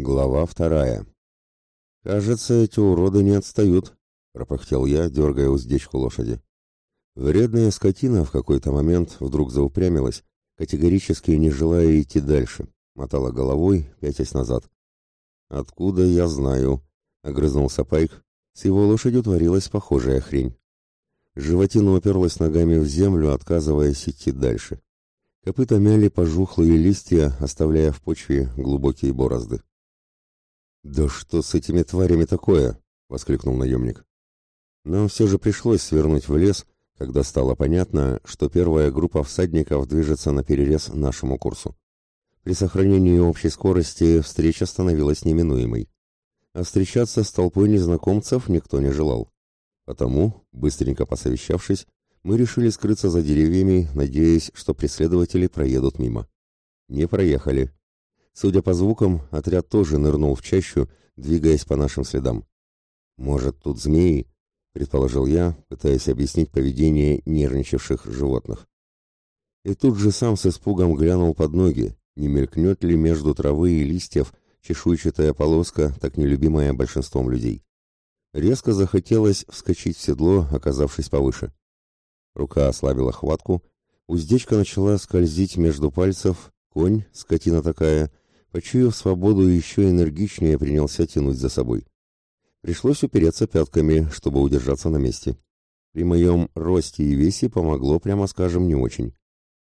Глава вторая. «Кажется, эти уроды не отстают», — пропыхтел я, дергая уздечку лошади. Вредная скотина в какой-то момент вдруг заупрямилась, категорически не желая идти дальше, мотала головой, пятясь назад. «Откуда я знаю?» — огрызнулся Пайк. С его лошадью творилась похожая хрень. Животина уперлась ногами в землю, отказываясь идти дальше. Копыта мяли пожухлые листья, оставляя в почве глубокие борозды. «Да что с этими тварями такое?» — воскликнул наемник. Но все же пришлось свернуть в лес, когда стало понятно, что первая группа всадников движется на перерез нашему курсу. При сохранении общей скорости встреча становилась неминуемой. А встречаться с толпой незнакомцев никто не желал. Потому, быстренько посовещавшись, мы решили скрыться за деревьями, надеясь, что преследователи проедут мимо. Не проехали. Судя по звукам, отряд тоже нырнул в чащу, двигаясь по нашим следам. «Может, тут змеи?» — предположил я, пытаясь объяснить поведение нервничавших животных. И тут же сам с испугом глянул под ноги, не мелькнет ли между травы и листьев чешуйчатая полоска, так нелюбимая большинством людей. Резко захотелось вскочить в седло, оказавшись повыше. Рука ослабила хватку, уздечка начала скользить между пальцев, конь, скотина такая, почуяв свободу, еще энергичнее принялся тянуть за собой. Пришлось упереться пятками, чтобы удержаться на месте. При моем росте и весе помогло, прямо скажем, не очень.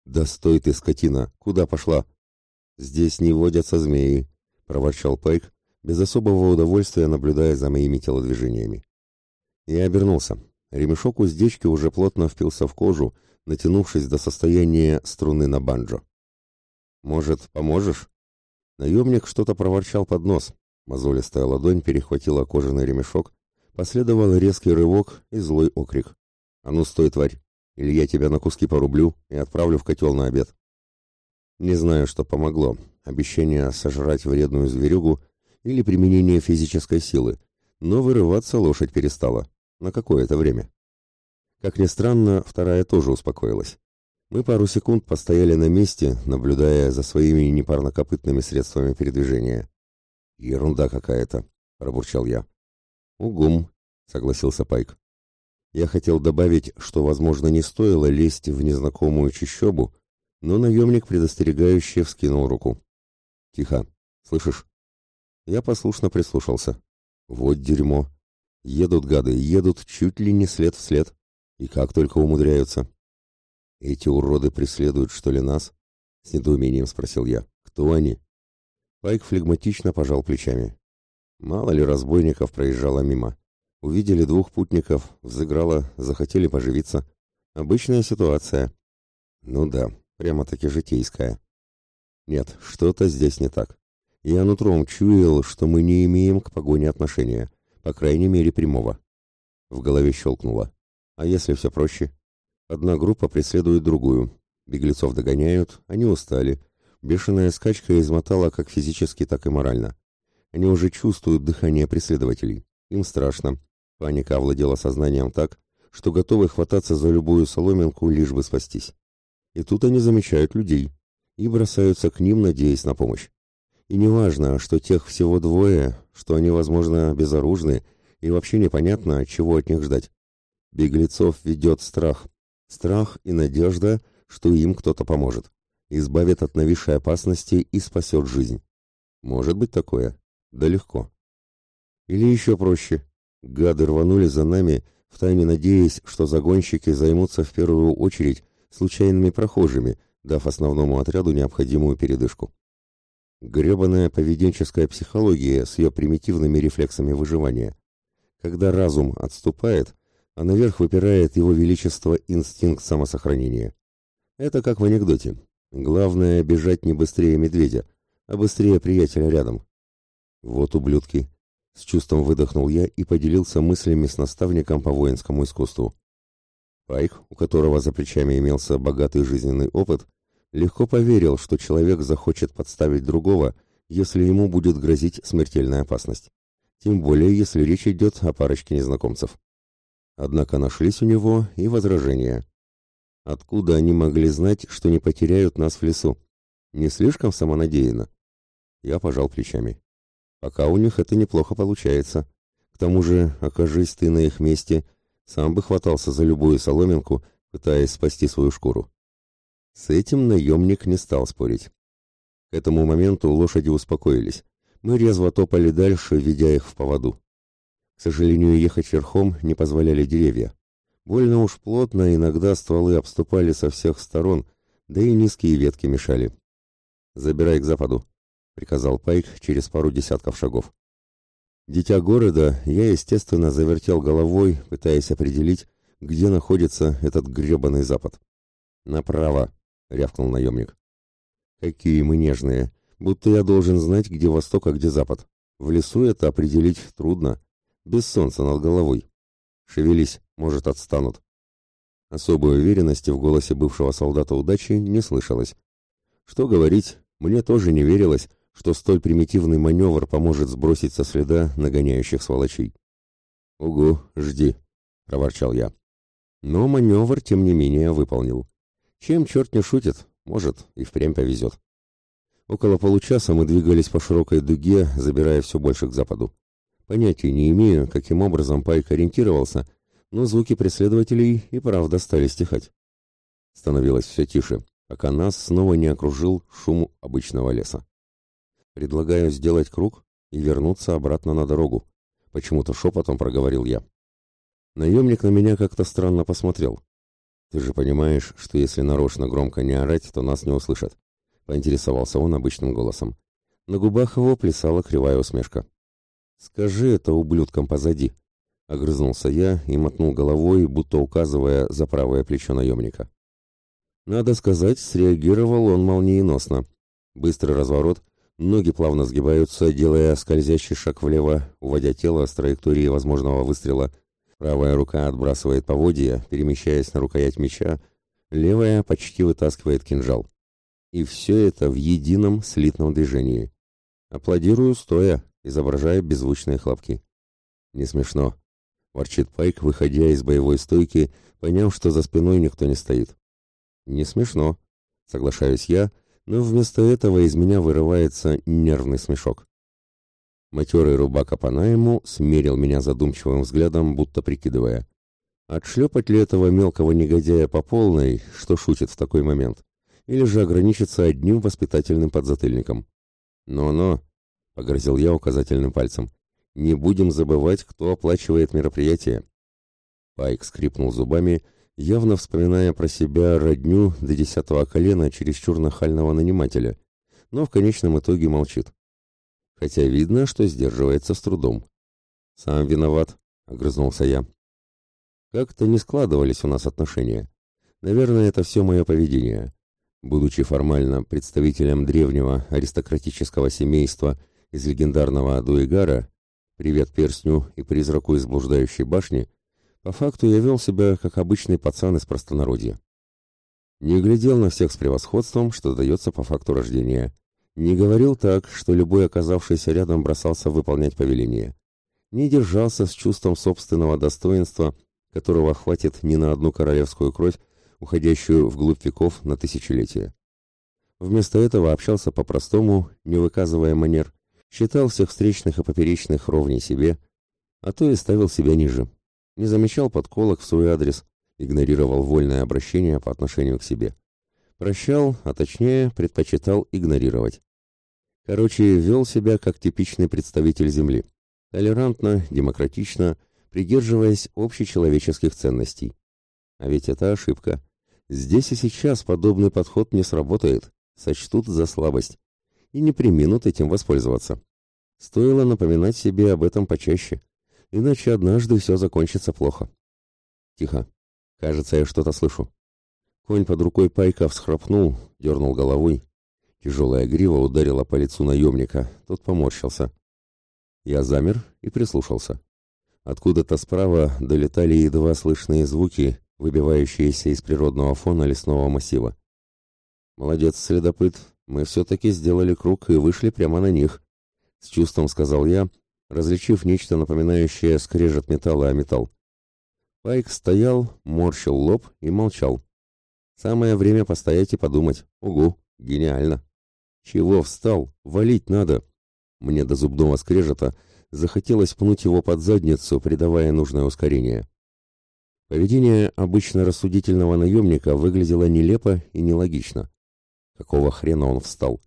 «Да стой ты, скотина! Куда пошла?» «Здесь не водятся змеи», — проворчал Пайк, без особого удовольствия наблюдая за моими телодвижениями. Я обернулся. Ремешок уздечки уже плотно впился в кожу, натянувшись до состояния струны на банджо. «Может, поможешь?» Наемник что-то проворчал под нос. Мозолистая ладонь перехватила кожаный ремешок, последовал резкий рывок и злой окрик. «А ну стой, тварь, или я тебя на куски порублю и отправлю в котел на обед». Не знаю, что помогло, обещание сожрать вредную зверюгу или применение физической силы, но вырываться лошадь перестала. На какое-то время. Как ни странно, вторая тоже успокоилась. Мы пару секунд постояли на месте, наблюдая за своими непарнокопытными средствами передвижения. «Ерунда какая-то», — пробурчал я. «Угум», — согласился Пайк. Я хотел добавить, что, возможно, не стоило лезть в незнакомую чащобу, но наемник предостерегающе вскинул руку. «Тихо. Слышишь?» Я послушно прислушался. «Вот дерьмо. Едут гады, едут чуть ли не след в след. И как только умудряются. «Эти уроды преследуют, что ли, нас?» — с недоумением спросил я. «Кто они?» Пайк флегматично пожал плечами. Мало ли разбойников проезжало мимо. Увидели двух путников, взыграло, захотели поживиться. Обычная ситуация. Ну да, прямо-таки житейская. Нет, что-то здесь не так. Я нутром чуял, что мы не имеем к погоне отношения, по крайней мере прямого. В голове щелкнуло. А если все проще? Одна группа преследует другую. Беглецов догоняют, они устали. Бешеная скачка измотала как физически, так и морально. Они уже чувствуют дыхание преследователей. Им страшно. Паника овладела сознанием так, что готовы хвататься за любую соломинку, лишь бы спастись. И тут они замечают людей и бросаются к ним, надеясь на помощь. И неважно, что тех всего двое, что они, возможно, безоружны, и вообще непонятно, чего от них ждать. Беглецов ведет страх, Страх и надежда, что им кто-то поможет, избавит от нависшей опасности и спасет жизнь. Может быть такое? Да легко. Или еще проще. Гады рванули за нами, втайне надеясь, что загонщики займутся в первую очередь случайными прохожими, дав основному отряду необходимую передышку. Гребаная поведенческая психология с ее примитивными рефлексами выживания. Когда разум отступает, а наверх выпирает его величество инстинкт самосохранения. Это как в анекдоте. Главное бежать не быстрее медведя, а быстрее приятеля рядом. Вот ублюдки. С чувством выдохнул я и поделился мыслями с наставником по воинскому искусству. Пайк, у которого за плечами имелся богатый жизненный опыт, легко поверил, что человек захочет подставить другого, если ему будет грозить смертельная опасность. Тем более, если речь идет о парочке незнакомцев. Однако нашлись у него и возражения. Откуда они могли знать, что не потеряют нас в лесу? Не слишком самонадеянно? Я пожал плечами. Пока у них это неплохо получается. К тому же, окажись ты на их месте, сам бы хватался за любую соломинку, пытаясь спасти свою шкуру. С этим наемник не стал спорить. К этому моменту лошади успокоились. Мы резво топали дальше, ведя их в поводу. К сожалению, ехать верхом не позволяли деревья. Больно уж плотно, иногда стволы обступали со всех сторон, да и низкие ветки мешали. «Забирай к западу», — приказал Пайк через пару десятков шагов. Дитя города, я, естественно, завертел головой, пытаясь определить, где находится этот гребаный запад. «Направо», — рявкнул наемник. «Какие мы нежные! Будто я должен знать, где восток, а где запад. В лесу это определить трудно. Без солнца над головой. Шевелись, может, отстанут». Особой уверенности в голосе бывшего солдата удачи не слышалось. Что говорить, мне тоже не верилось, что столь примитивный маневр поможет сбросить со следа нагоняющих сволочей. «Угу, жди», — проворчал я. Но маневр, тем не менее, выполнил. Чем черт не шутит, может, и впрямь повезет. Около получаса мы двигались по широкой дуге, забирая все больше к западу. Понятия не имею, каким образом Пайк ориентировался, но звуки преследователей и правда стали стихать. Становилось все тише, пока нас снова не окружил шум обычного леса. Предлагаю сделать круг и вернуться обратно на дорогу. Почему-то шепотом проговорил я. Наемник на меня как-то странно посмотрел. Ты же понимаешь, что если нарочно громко не орать, то нас не услышат. Поинтересовался он обычным голосом. На губах его плясала кривая усмешка. «Скажи это ублюдкам позади», — огрызнулся я и мотнул головой, будто указывая за правое плечо наемника. Надо сказать, среагировал он молниеносно. Быстрый разворот, Ноги плавно сгибаются, делая скользящий шаг влево, уводя тело с траектории возможного выстрела. Правая рука отбрасывает поводья, перемещаясь на рукоять меча, левая почти вытаскивает кинжал. И все это в едином слитном движении. Аплодирую стоя, изображая беззвучные хлопки. Не смешно. Ворчит Пайк, выходя из боевой стойки, поняв, что за спиной никто не стоит. Не смешно. Соглашаюсь я, — но вместо этого из меня вырывается нервный смешок. Матерый рубака по найму смерил меня задумчивым взглядом, будто прикидывая. Отшлепать ли этого мелкого негодяя по полной, что шутит в такой момент, или же ограничиться одним воспитательным подзатыльником? «Но-но», — погрозил я указательным пальцем, — «не будем забывать, кто оплачивает мероприятие». Пайк скрипнул зубами явно вспоминая про себя родню до десятого колена чересчур нахального нанимателя, но в конечном итоге молчит. Хотя видно, что сдерживается с трудом. «Сам виноват», — огрызнулся я. Как-то не складывались у нас отношения. Наверное, это все мое поведение. Будучи формально представителем древнего аристократического семейства из легендарного Дуэгара, привет перстню и призраку из блуждающей башни, по факту я вел себя, как обычный пацан из простонародья. Не глядел на всех с превосходством, что дается по факту рождения. Не говорил так, что любой оказавшийся рядом бросался выполнять повеление. Не держался с чувством собственного достоинства, которого хватит не на одну королевскую кровь, уходящую вглубь веков на тысячелетия. Вместо этого общался по-простому, не выказывая манер, считал всех встречных и поперечных ровней себе, а то и ставил себя ниже не замечал подколок в свой адрес, игнорировал вольное обращение по отношению к себе. Прощал, а точнее предпочитал игнорировать. Короче, вел себя как типичный представитель Земли. Толерантно, демократично, придерживаясь общечеловеческих ценностей. А ведь это ошибка. Здесь и сейчас подобный подход не сработает, сочтут за слабость и не приминут этим воспользоваться. Стоило напоминать себе об этом почаще иначе однажды все закончится плохо. Тихо. Кажется, я что-то слышу. Конь под рукой пайка всхрапнул, дернул головой. Тяжелая грива ударила по лицу наемника. Тот поморщился. Я замер и прислушался. Откуда-то справа долетали едва слышные звуки, выбивающиеся из природного фона лесного массива. «Молодец, следопыт, мы все-таки сделали круг и вышли прямо на них», — с чувством сказал я, различив нечто напоминающее скрежет металла о металл. Пайк стоял, морщил лоб и молчал. Самое время постоять и подумать. Угу, гениально. Чего встал? Валить надо. Мне до зубного скрежета захотелось пнуть его под задницу, придавая нужное ускорение. Поведение обычно рассудительного наемника выглядело нелепо и нелогично. Какого хрена он встал?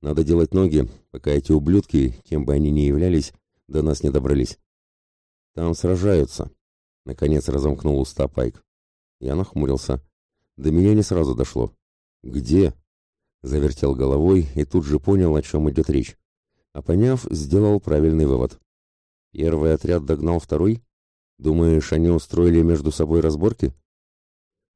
Надо делать ноги, пока эти ублюдки, кем бы они ни являлись, до нас не добрались. Там сражаются. Наконец разомкнул уста Пайк. Я нахмурился. До меня не сразу дошло. Где? Завертел головой и тут же понял, о чем идет речь. А поняв, сделал правильный вывод. Первый отряд догнал второй? Думаешь, они устроили между собой разборки?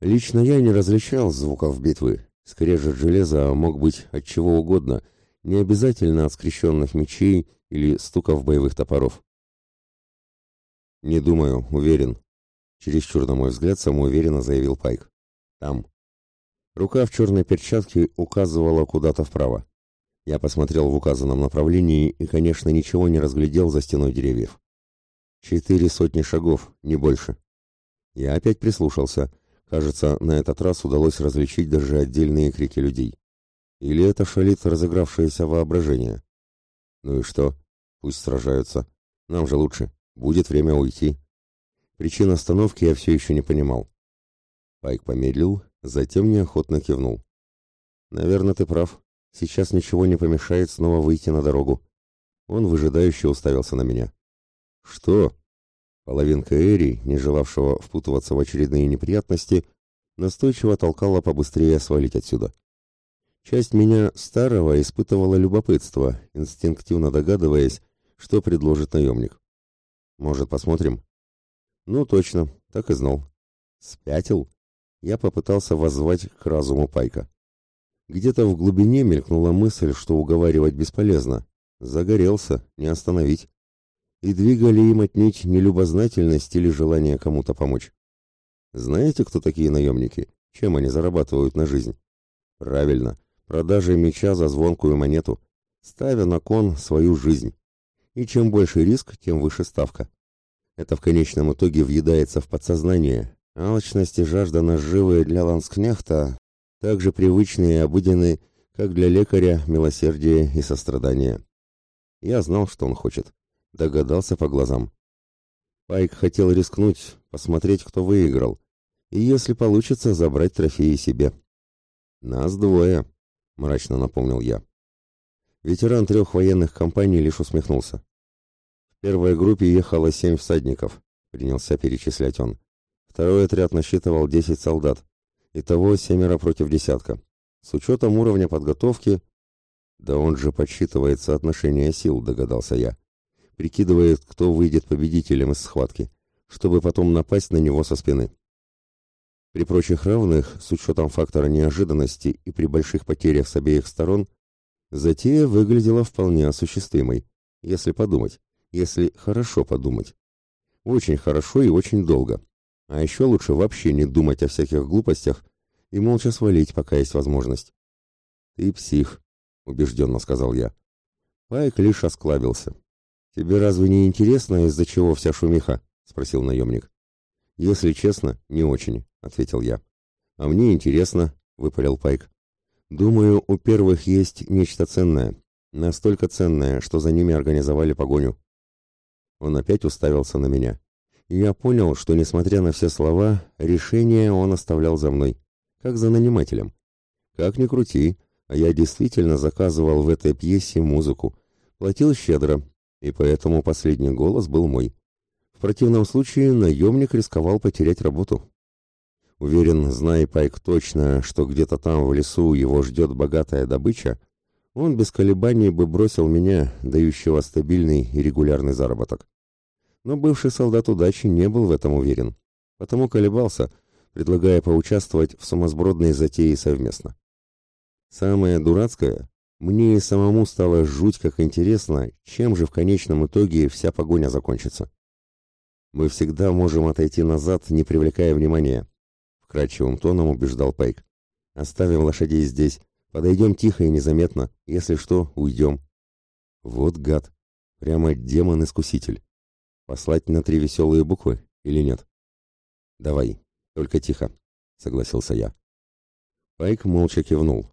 Лично я не различал звуков битвы. Скрежет железа мог быть от чего угодно, не обязательно от скрещенных мечей или стуков боевых топоров. «Не думаю, уверен», — чересчур, на мой взгляд, самоуверенно заявил Пайк. «Там». Рука в черной перчатке указывала куда-то вправо. Я посмотрел в указанном направлении и, конечно, ничего не разглядел за стеной деревьев. Четыре сотни шагов, не больше. Я опять прислушался. Кажется, на этот раз удалось различить даже отдельные крики людей. Или это шалит разыгравшееся воображение? Ну и что? Пусть сражаются. Нам же лучше. Будет время уйти. Причин остановки я все еще не понимал. Пайк помедлил, затем неохотно кивнул. «Наверное, ты прав. Сейчас ничего не помешает снова выйти на дорогу». Он выжидающе уставился на меня. «Что?» Половинка Эри, не желавшего впутываться в очередные неприятности, настойчиво толкала побыстрее свалить отсюда. Часть меня старого испытывала любопытство, инстинктивно догадываясь, что предложит наемник. «Может, посмотрим?» «Ну, точно, так и знал». «Спятил?» Я попытался воззвать к разуму Пайка. Где-то в глубине мелькнула мысль, что уговаривать бесполезно. Загорелся, не остановить и двигали им отнюдь не любознательность или желание кому-то помочь. Знаете, кто такие наемники? Чем они зарабатывают на жизнь? Правильно, продажей меча за звонкую монету, ставя на кон свою жизнь. И чем больше риск, тем выше ставка. Это в конечном итоге въедается в подсознание. Алчность и жажда наживы для ланскнехта так же привычны и обыденны, как для лекаря милосердие и сострадание. Я знал, что он хочет. Догадался по глазам. Пайк хотел рискнуть, посмотреть, кто выиграл, и, если получится, забрать трофеи себе. «Нас двое», — мрачно напомнил я. Ветеран трех военных компаний лишь усмехнулся. В первой группе ехало семь всадников, принялся перечислять он. Второй отряд насчитывал десять солдат. Итого семеро против десятка. С учетом уровня подготовки... Да он же подсчитывает соотношение сил, догадался я прикидывает, кто выйдет победителем из схватки, чтобы потом напасть на него со спины. При прочих равных, с учетом фактора неожиданности и при больших потерях с обеих сторон, затея выглядела вполне осуществимой, если подумать, если хорошо подумать. Очень хорошо и очень долго. А еще лучше вообще не думать о всяких глупостях и молча свалить, пока есть возможность. «Ты псих», — убежденно сказал я. Пайк лишь осклабился. «Тебе разве не интересно, из-за чего вся шумиха?» — спросил наемник. «Если честно, не очень», — ответил я. «А мне интересно», — выпалил Пайк. «Думаю, у первых есть нечто ценное. Настолько ценное, что за ними организовали погоню». Он опять уставился на меня. Я понял, что, несмотря на все слова, решение он оставлял за мной, как за нанимателем. Как ни крути, а я действительно заказывал в этой пьесе музыку, платил щедро, и поэтому последний голос был мой. В противном случае наемник рисковал потерять работу. Уверен, зная Пайк точно, что где-то там в лесу его ждет богатая добыча, он без колебаний бы бросил меня, дающего стабильный и регулярный заработок. Но бывший солдат удачи не был в этом уверен, потому колебался, предлагая поучаствовать в сумасбродной затее совместно. Самое дурацкое, мне и самому стало жуть как интересно, чем же в конечном итоге вся погоня закончится. Мы всегда можем отойти назад, не привлекая внимания, вкрадчивым тоном убеждал Пайк. Оставим лошадей здесь, подойдем тихо и незаметно, если что, уйдем. Вот гад, прямо демон-искуситель. Послать на три веселые буквы или нет? Давай, только тихо, согласился я. Пайк молча кивнул.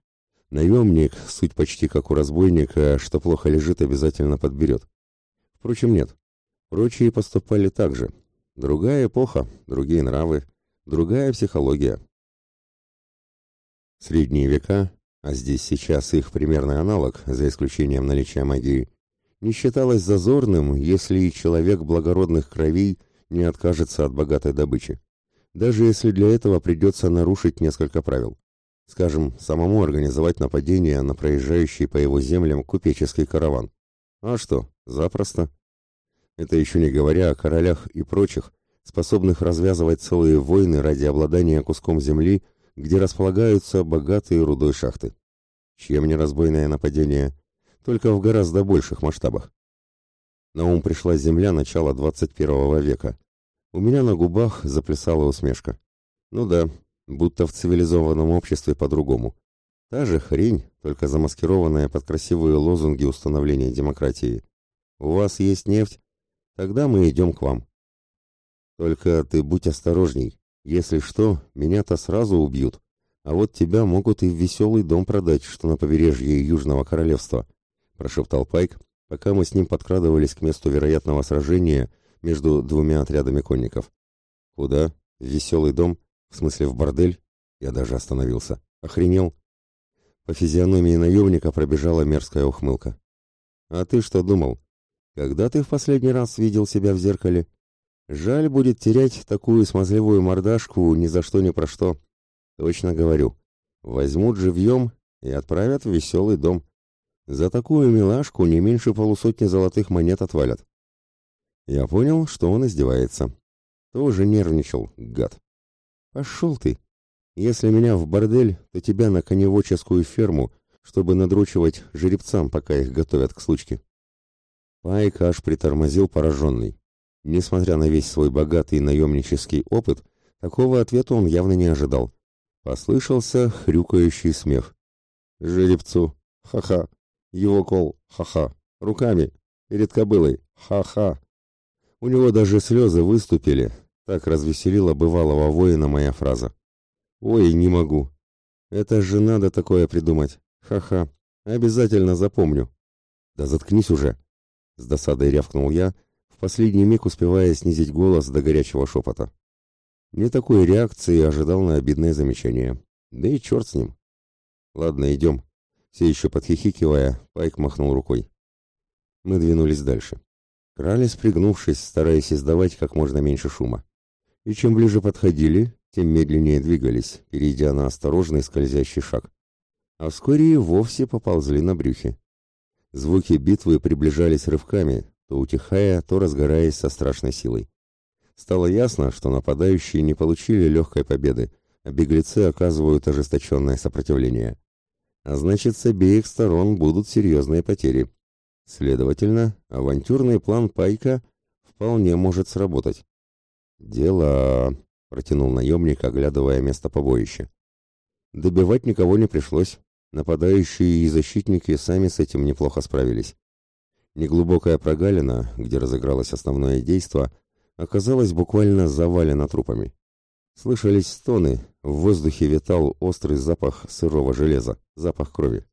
Наемник, суть почти как у разбойника, что плохо лежит, обязательно подберет. Впрочем, нет. Прочие поступали так же. Другая эпоха, другие нравы, другая психология. Средние века, а здесь сейчас их примерный аналог, за исключением наличия магии, не считалось зазорным, если человек благородных кровей не откажется от богатой добычи. Даже если для этого придется нарушить несколько правил. Скажем, самому организовать нападение на проезжающий по его землям купеческий караван. А что, запросто. Это еще не говоря о королях и прочих, способных развязывать целые войны ради обладания куском земли, где располагаются богатые рудой шахты. Чем не разбойное нападение, только в гораздо больших масштабах. На ум пришла земля начала 21 века. У меня на губах заплясала усмешка. Ну да, будто в цивилизованном обществе по-другому. Та же хрень, только замаскированная под красивые лозунги установления демократии. У вас есть нефть? Тогда мы идем к вам. Только ты будь осторожней. Если что, меня-то сразу убьют. А вот тебя могут и в веселый дом продать, что на побережье Южного Королевства, прошептал Пайк, пока мы с ним подкрадывались к месту вероятного сражения между двумя отрядами конников. Куда? В веселый дом? В смысле, в бордель? Я даже остановился. Охренел? По физиономии наемника пробежала мерзкая ухмылка. А ты что думал? Когда ты в последний раз видел себя в зеркале? Жаль будет терять такую смазливую мордашку ни за что ни про что. Точно говорю. Возьмут живьем и отправят в веселый дом. За такую милашку не меньше полусотни золотых монет отвалят. Я понял, что он издевается. Тоже нервничал, гад. Пошел ты. Если меня в бордель, то тебя на коневодческую ферму, чтобы надручивать жеребцам, пока их готовят к случке. Пайк аж притормозил пораженный. Несмотря на весь свой богатый наемнический опыт, такого ответа он явно не ожидал. Послышался хрюкающий смех. «Жеребцу! Ха-ха! Его кол! Ха-ха! Руками! Перед кобылой! Ха-ха!» У него даже слезы выступили, так развеселила бывалого воина моя фраза. Ой, не могу. Это же надо такое придумать. Ха-ха. Обязательно запомню. Да заткнись уже. С досадой рявкнул я, в последний миг успевая снизить голос до горячего шепота. Не такой реакции ожидал на обидное замечание. Да и черт с ним. Ладно, идем. Все еще подхихикивая, Пайк махнул рукой. Мы двинулись дальше. Крались, пригнувшись, стараясь издавать как можно меньше шума и чем ближе подходили, тем медленнее двигались, перейдя на осторожный скользящий шаг. А вскоре и вовсе поползли на брюхе. Звуки битвы приближались рывками, то утихая, то разгораясь со страшной силой. Стало ясно, что нападающие не получили легкой победы, а беглецы оказывают ожесточенное сопротивление. А значит, с обеих сторон будут серьезные потери. Следовательно, авантюрный план Пайка вполне может сработать. «Дело...» — протянул наемник, оглядывая место побоища. Добивать никого не пришлось. Нападающие и защитники сами с этим неплохо справились. Неглубокая прогалина, где разыгралось основное действо, оказалась буквально завалена трупами. Слышались стоны, в воздухе витал острый запах сырого железа, запах крови.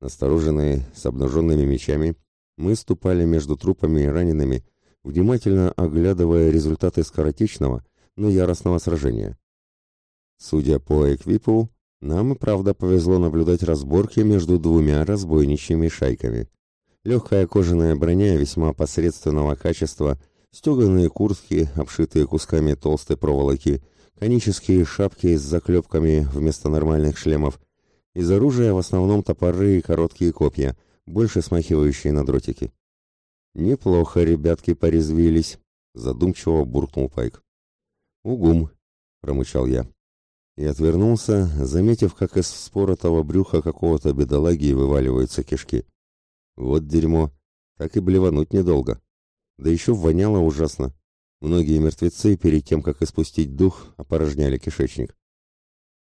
Настороженные, с обнаженными мечами, мы ступали между трупами и ранеными, внимательно оглядывая результаты скоротечного, но яростного сражения. Судя по эквипу, нам, правда, повезло наблюдать разборки между двумя разбойничьими шайками. Легкая кожаная броня весьма посредственного качества, стеганые куртки, обшитые кусками толстой проволоки, конические шапки с заклепками вместо нормальных шлемов, из оружия в основном топоры и короткие копья, больше смахивающие на дротики. «Неплохо ребятки порезвились», — задумчиво буркнул Пайк. «Угум», — промычал я. И отвернулся, заметив, как из споротого брюха какого-то бедолаги вываливаются кишки. Вот дерьмо, так и блевануть недолго. Да еще воняло ужасно. Многие мертвецы перед тем, как испустить дух, опорожняли кишечник.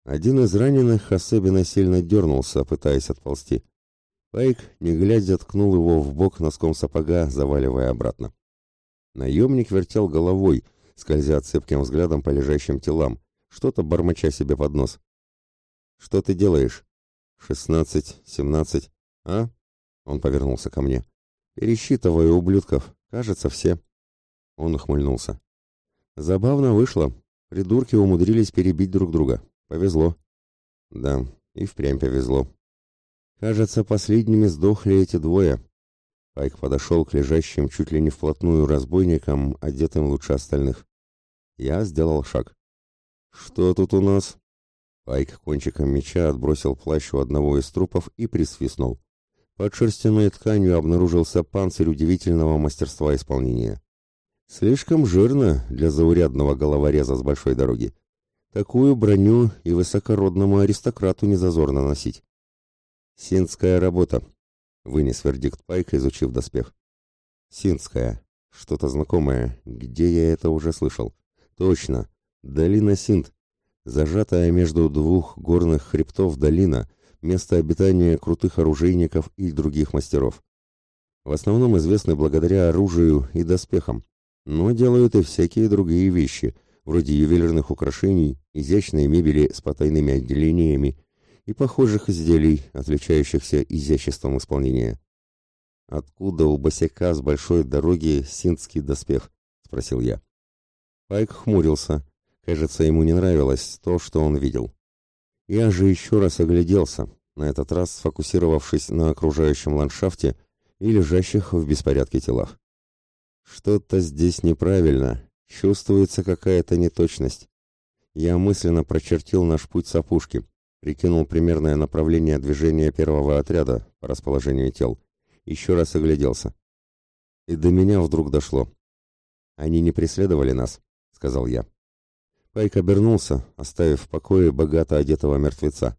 Один из раненых особенно сильно дернулся, пытаясь отползти. Пайк, не глядя, ткнул его в бок носком сапога, заваливая обратно. Наемник вертел головой, скользя цепким взглядом по лежащим телам, что-то бормоча себе под нос. «Что ты делаешь?» шестнадцать, семнадцать. А? Он повернулся ко мне. Пересчитываю ублюдков. Кажется, все. Он ухмыльнулся. Забавно вышло. Придурки умудрились перебить друг друга. Повезло. Да, и впрямь повезло. Кажется, последними сдохли эти двое. Пайк подошел к лежащим чуть ли не вплотную разбойникам, одетым лучше остальных. Я сделал шаг. «Что тут у нас?» Пайк кончиком меча отбросил плащ у одного из трупов и присвистнул. Под шерстяной тканью обнаружился панцирь удивительного мастерства исполнения. Слишком жирно для заурядного головореза с большой дороги. Такую броню и высокородному аристократу не зазорно носить. «Синская работа», — вынес вердикт Пайк, изучив доспех. «Синская. Что-то знакомое. Где я это уже слышал?» «Точно. Долина Синт. Зажатая между двух горных хребтов долина, место обитания крутых оружейников и других мастеров. В основном известны благодаря оружию и доспехам, но делают и всякие другие вещи, вроде ювелирных украшений, изящной мебели с потайными отделениями и похожих изделий, отличающихся изяществом исполнения. «Откуда у босяка с большой дороги синтский доспех?» — спросил я. Пайк хмурился. Кажется, ему не нравилось то, что он видел. Я же еще раз огляделся, на этот раз сфокусировавшись на окружающем ландшафте и лежащих в беспорядке телах. Что-то здесь неправильно, чувствуется какая-то неточность. Я мысленно прочертил наш путь с опушки, прикинул примерное направление движения первого отряда по расположению тел, еще раз огляделся. И до меня вдруг дошло. Они не преследовали нас, сказал я. Пайк обернулся, оставив в покое богато одетого мертвеца.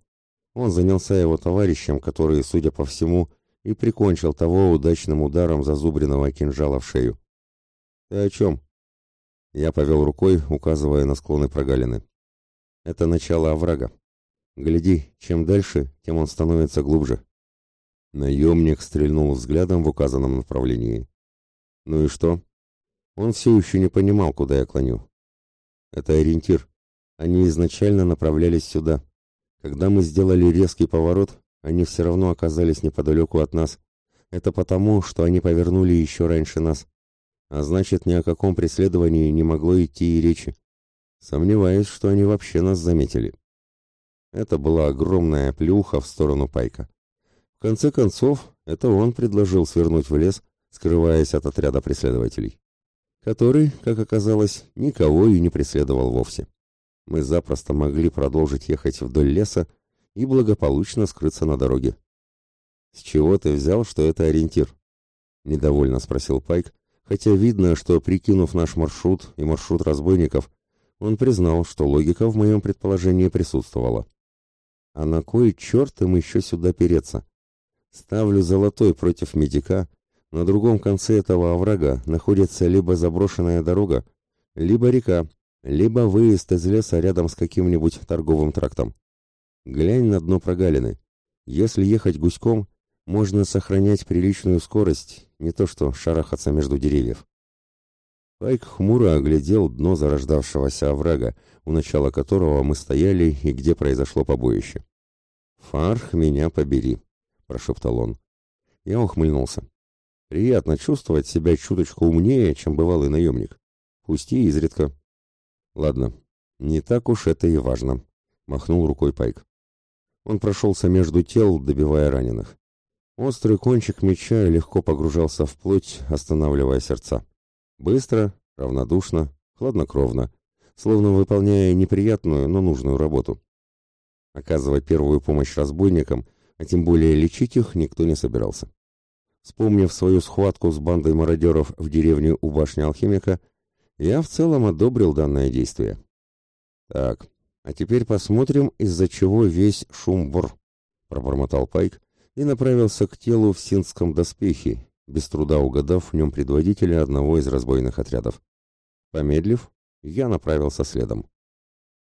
Он занялся его товарищем, который, судя по всему, и прикончил того удачным ударом зазубренного кинжала в шею. «Ты о чем?» Я повел рукой, указывая на склоны прогалины. «Это начало оврага. Гляди, чем дальше, тем он становится глубже». Наемник стрельнул взглядом в указанном направлении. «Ну и что?» Он все еще не понимал, куда я клоню. Это ориентир. Они изначально направлялись сюда. Когда мы сделали резкий поворот, они все равно оказались неподалеку от нас. Это потому, что они повернули еще раньше нас. А значит, ни о каком преследовании не могло идти и речи. Сомневаюсь, что они вообще нас заметили. Это была огромная плюха в сторону Пайка. В конце концов, это он предложил свернуть в лес, скрываясь от отряда преследователей который, как оказалось, никого и не преследовал вовсе. Мы запросто могли продолжить ехать вдоль леса и благополучно скрыться на дороге. «С чего ты взял, что это ориентир?» — недовольно спросил Пайк, хотя видно, что, прикинув наш маршрут и маршрут разбойников, он признал, что логика в моем предположении присутствовала. «А на кой черт им еще сюда переться? Ставлю золотой против медика — на другом конце этого оврага находится либо заброшенная дорога, либо река, либо выезд из леса рядом с каким-нибудь торговым трактом. Глянь на дно прогалины. Если ехать гуськом, можно сохранять приличную скорость, не то что шарахаться между деревьев. Пайк хмуро оглядел дно зарождавшегося оврага, у начала которого мы стояли и где произошло побоище. «Фарх, меня побери», — прошептал он. Я ухмыльнулся. Приятно чувствовать себя чуточку умнее, чем бывалый наемник. Пусть и изредка. Ладно, не так уж это и важно, махнул рукой Пайк. Он прошелся между тел, добивая раненых. Острый кончик меча легко погружался в плоть, останавливая сердца. Быстро, равнодушно, хладнокровно, словно выполняя неприятную, но нужную работу. Оказывать первую помощь разбойникам, а тем более лечить их, никто не собирался. Вспомнив свою схватку с бандой мародеров в деревне у башни алхимика, я в целом одобрил данное действие. Так, а теперь посмотрим, из-за чего весь шум-бор, пробормотал Пайк и направился к телу в синском доспехе, без труда угадав в нем предводителя одного из разбойных отрядов. Помедлив, я направился следом.